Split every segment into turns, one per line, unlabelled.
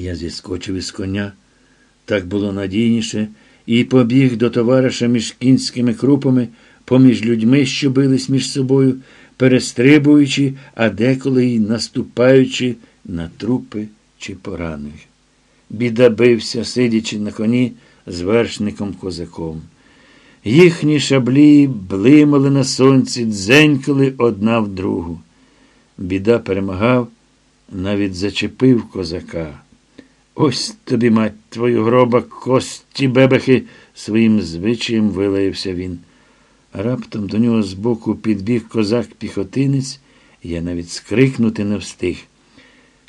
Я зіскочив із коня. Так було надійніше, і побіг до товариша між кінськими крупами, поміж людьми, що бились між собою, перестрибуючи, а деколи й наступаючи на трупи чи поранених. Біда бився, сидячи на коні з вершником козаком. Їхні шаблі блимали на сонці, дзенькали одна в другу. Біда перемагав, навіть зачепив козака. Ось тобі, мать, твою гроба, кості бебехи, своїм звичаєм вилаявся він. Раптом до нього збоку підбіг козак-піхотинець, я навіть скрикнути не встиг.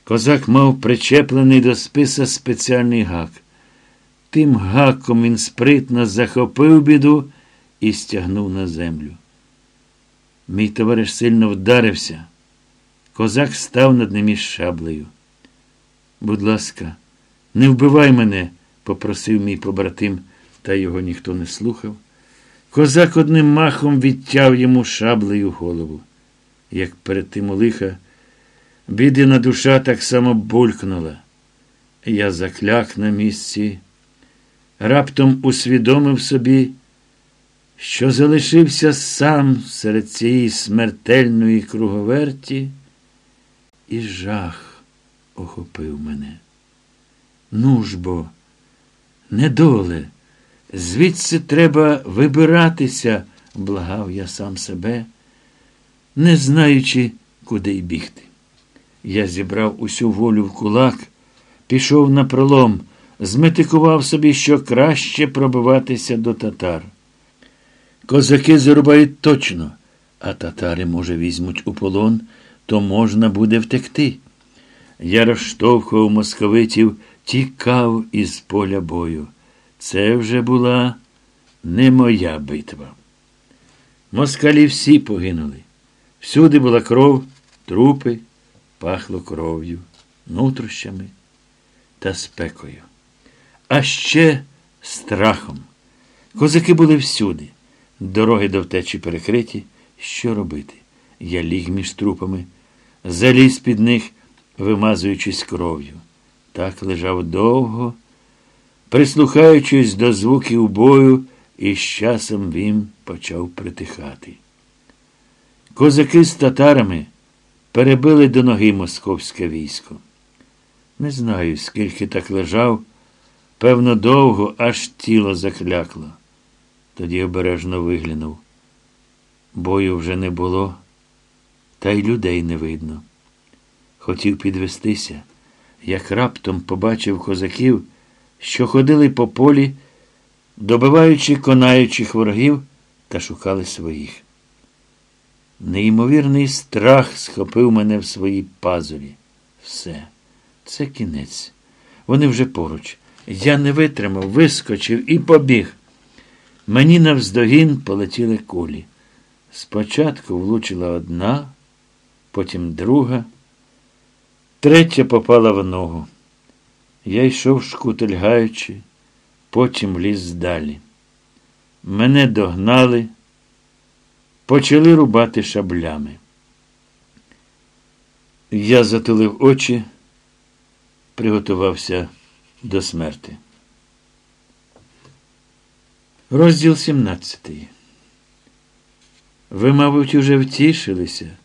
Козак мав причеплений до списа спеціальний гак. Тим гаком він спритно захопив біду і стягнув на землю. Мій товариш сильно вдарився. Козак став над ним із шаблею. Будь ласка, не вбивай мене, попросив мій побратим, та його ніхто не слухав. Козак одним махом відтяв йому шаблею голову. Як перед тим у лиха, бідина душа так само булькнула. Я закляк на місці, раптом усвідомив собі, що залишився сам серед цієї смертельної круговерті, і жах охопив мене. Ну ж бо, недоле, звідси треба вибиратися, благав я сам себе, не знаючи, куди й бігти. Я зібрав усю волю в кулак, пішов на пролом, зметикував собі, що краще пробиватися до татар. Козаки зарубають точно, а татари, може, візьмуть у полон, то можна буде втекти. Я розштовхував московитів, тікав із поля бою. Це вже була не моя битва. Москалі всі погинули. Всюди була кров, трупи, пахло кров'ю, нутрощами та спекою. А ще страхом. Козаки були всюди. Дороги до втечі перекриті. Що робити? Я ліг між трупами, заліз під них, вимазуючись кров'ю. Так лежав довго, прислухаючись до звуків бою, і з часом він почав притихати. Козаки з татарами перебили до ноги московське військо. Не знаю, скільки так лежав, певно, довго, аж тіло заклякло. Тоді обережно виглянув. Бою вже не було, та й людей не видно. Хотів підвестися, як раптом побачив козаків, що ходили по полі, добиваючи конаючих ворогів та шукали своїх. Неймовірний страх схопив мене в свої пазурі. Все, це кінець. Вони вже поруч. Я не витримав, вискочив і побіг. Мені навздогін полетіли кулі. Спочатку влучила одна, потім друга, третя попала в ногу. Я йшов шкутильгаючи, потім ліз далі. Мене догнали, почали рубати шаблями. Я затулив очі, приготувався до смерти. Розділ 17. Ви, мабуть, уже втішилися,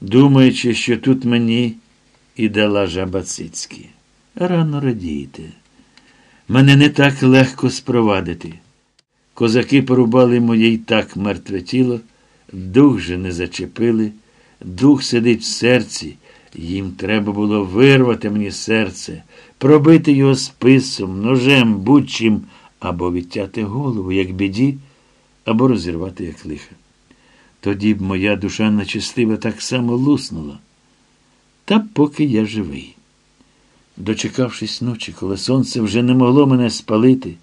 думаючи, що тут мені і дала жаба Цицькі. Рано радійте. Мене не так легко спровадити. Козаки порубали моє й так мертве тіло, дух же не зачепили, дух сидить в серці, їм треба було вирвати мені серце, пробити його списом, ножем, будь-чим, або відтяти голову, як біді, або розірвати, як лиха. Тоді б моя душа нечистива так само луснула. Та поки я живий. Дочекавшись ночі, коли сонце вже не могло мене спалити,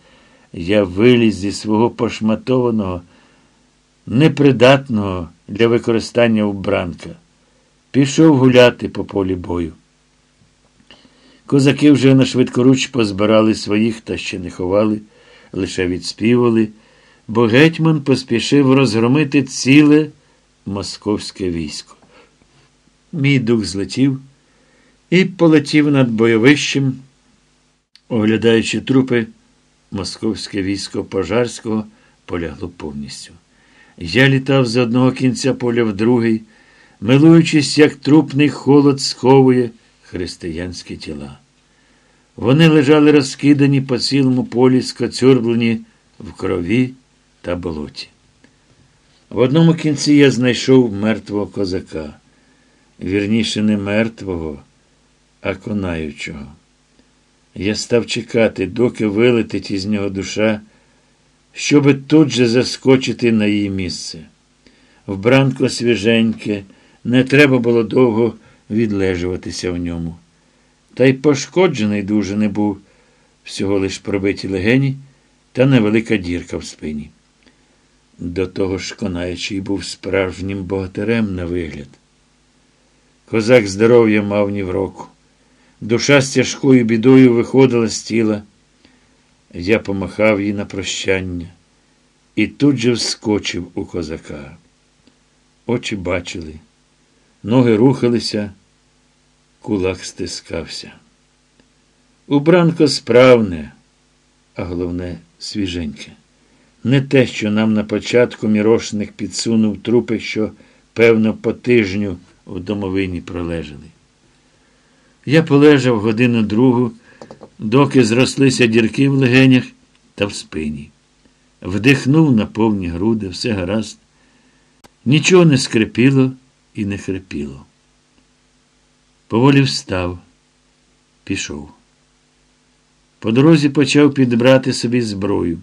я виліз зі свого пошматованого, непридатного для використання убранка. Пішов гуляти по полі бою. Козаки вже на швидкоруч позбирали своїх та ще не ховали, лише відспівали бо гетьман поспішив розгромити ціле московське військо. Мій дух злетів і полетів над бойовищем, Оглядаючи трупи, московське військо Пожарського полягло повністю. Я літав з одного кінця поля в другий, милуючись, як трупний холод сховує християнські тіла. Вони лежали розкидані по цілому полі, скоцюрблені в крові та болоті. В одному кінці я знайшов мертвого козака, вірніше, не мертвого, а конаючого. Я став чекати, доки вилетить із нього душа, щоби тут же заскочити на її місце. Вбранко свіженьке, не треба було довго відлежуватися в ньому. Та й пошкоджений дуже не був, всього лиш пробиті легені та невелика дірка в спині. До того ж конаючий був справжнім богатирем на вигляд. Козак здоров'я мав ні в року. Душа з тяжкою бідою виходила з тіла. Я помахав їй на прощання і тут же вскочив у козака. Очі бачили, ноги рухалися, кулак стискався. Убранко справне, а головне свіженьке. Не те, що нам на початку мірошник підсунув трупи, що, певно, по тижню в домовині пролежали. Я полежав годину другу, доки зрослися дірки в легенях та в спині. Вдихнув на повні груди, все гаразд. Нічого не скрипіло і не хрипіло. Поволі встав, пішов. По дорозі почав підбрати собі зброю.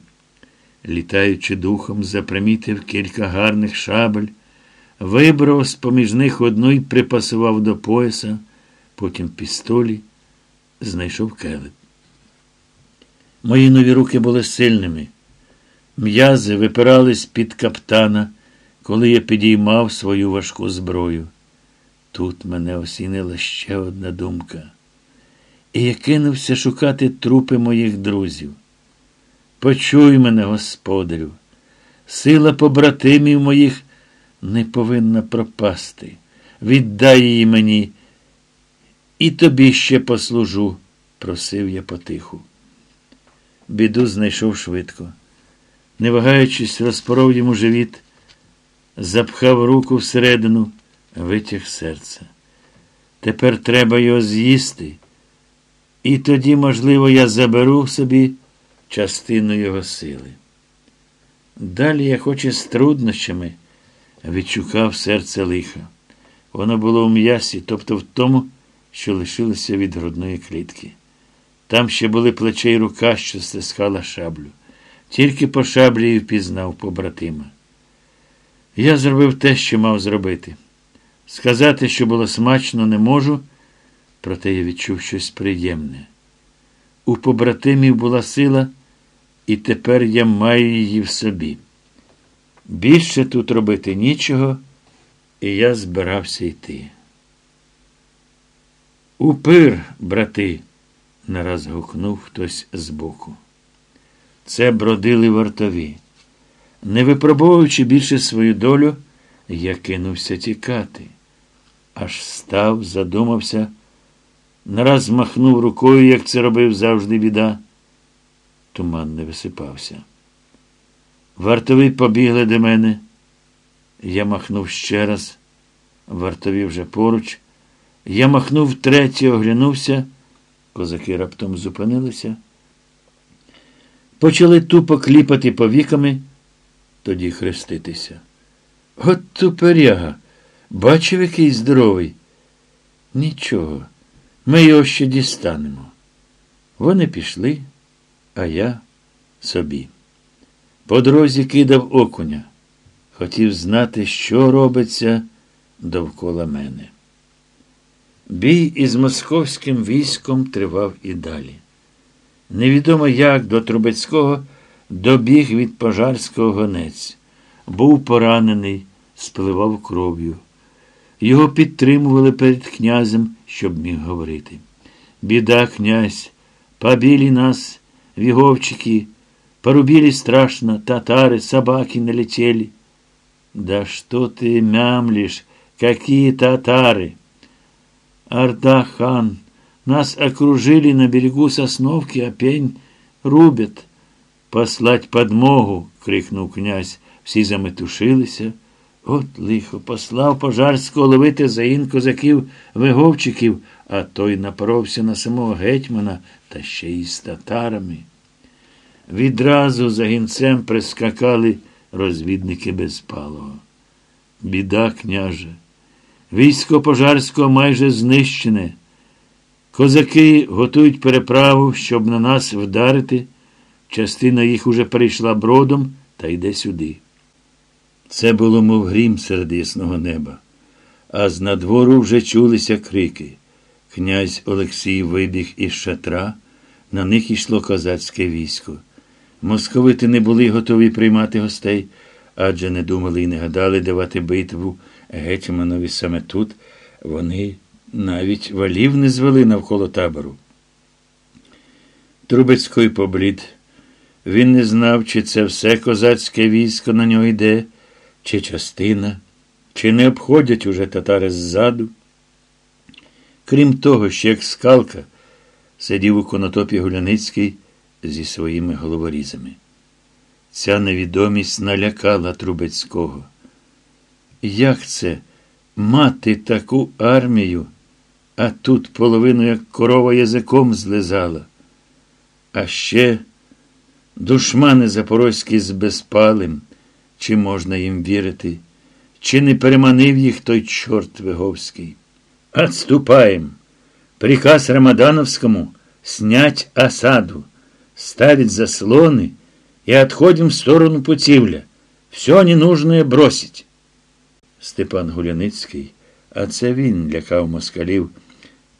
Літаючи духом, запримітив кілька гарних шабель, вибрав з поміж них одну й припасував до пояса, потім пістолі, знайшов келеп. Мої нові руки були сильними. М'язи випирались під каптана, коли я підіймав свою важку зброю. Тут мене осінила ще одна думка. І я кинувся шукати трупи моїх друзів. Почуй мене, господарю, сила побратимів моїх не повинна пропасти. Віддай її мені, і тобі ще послужу, просив я потиху. Біду знайшов швидко. Не вагаючись, розпоров йому живіт, запхав руку всередину, витяг серце. Тепер треба його з'їсти, і тоді, можливо, я заберу собі частину його сили. Далі я, хоч і з труднощами, відшукав серце лиха. Воно було в м'ясі, тобто в тому, що лишилося від грудної клітки. Там ще були плече й рука, що стискала шаблю. Тільки по шаблі і впізнав побратима. Я зробив те, що мав зробити. Сказати, що було смачно, не можу, проте я відчув щось приємне. У побратимів була сила, і тепер я маю її в собі. Більше тут робити нічого, і я збирався йти. Упир, брати, нараз гукнув хтось збоку. Це бродили вартові. Не випробовуючи більше свою долю, я кинувся тікати. Аж став, задумався, нараз махнув рукою, як це робив завжди біда. Туман не висипався. Вартові побігли до мене. Я махнув ще раз, вартові вже поруч. Я махнув третє, оглянувся. Козаки раптом зупинилися. Почали тупо кліпати повіками, тоді хреститися. От туперяга. Бачив, який здоровий. Нічого, ми його ще дістанемо. Вони пішли, а я собі. По дорозі кидав окуня. Хотів знати, що робиться довкола мене. Бій із московським військом тривав і далі. Невідомо як до Трубецького добіг від пожарського гонець. Був поранений, спливав кров'ю. Його підтримували перед князем, щоб міг говорити. Біда, князь, побілі нас, віговчики, порубили страшно, татари, собаки налетели. Да что ты мямлишь, какие татары? Орда хан, Нас окружили на берегу сосновки, а пень рубят. Послать подмогу. крикнув князь. Всі заметушилися. От лихо, послав пожарського ловити заїн козаків виговчиків, а той напоровся на самого гетьмана та ще й з татарами. Відразу за гінцем прискакали розвідники Безпалого. Біда, княже. Військо пожарського майже знищене. Козаки готують переправу, щоб на нас вдарити. Частина їх уже перейшла бродом та йде сюди. Це було, мов грім серед ясного неба. А з надвору вже чулися крики. Князь Олексій вибіг із шатра, на них йшло козацьке військо. Московити не були готові приймати гостей, адже не думали і не гадали давати битву гетьманові саме тут. Вони навіть валів не звели навколо табору. Трубецький поблід. Він не знав, чи це все козацьке військо на нього йде, чи частина, чи не обходять уже татари ззаду. Крім того, ще як скалка, сидів у конотопі Гуляницький зі своїми головорізами. Ця невідомість налякала Трубецького. Як це мати таку армію, а тут половину як корова язиком злизала? А ще душмани запорозькі з безпалим, чи можна їм вірити, чи не переманив їх той чорт Виговський? Отступаем. Приказ Рамадановскому снять осаду, ставить заслоны и отходим в сторону Путивля. Все ненужное бросить. Степан Гуляницький, а це він лякав москалів,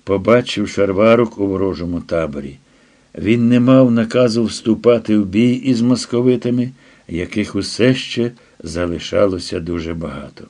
побачив шарварук у ворожому таборі. Він не мав наказу вступати в бій із московитами, яких усе ще залишалося дуже багато.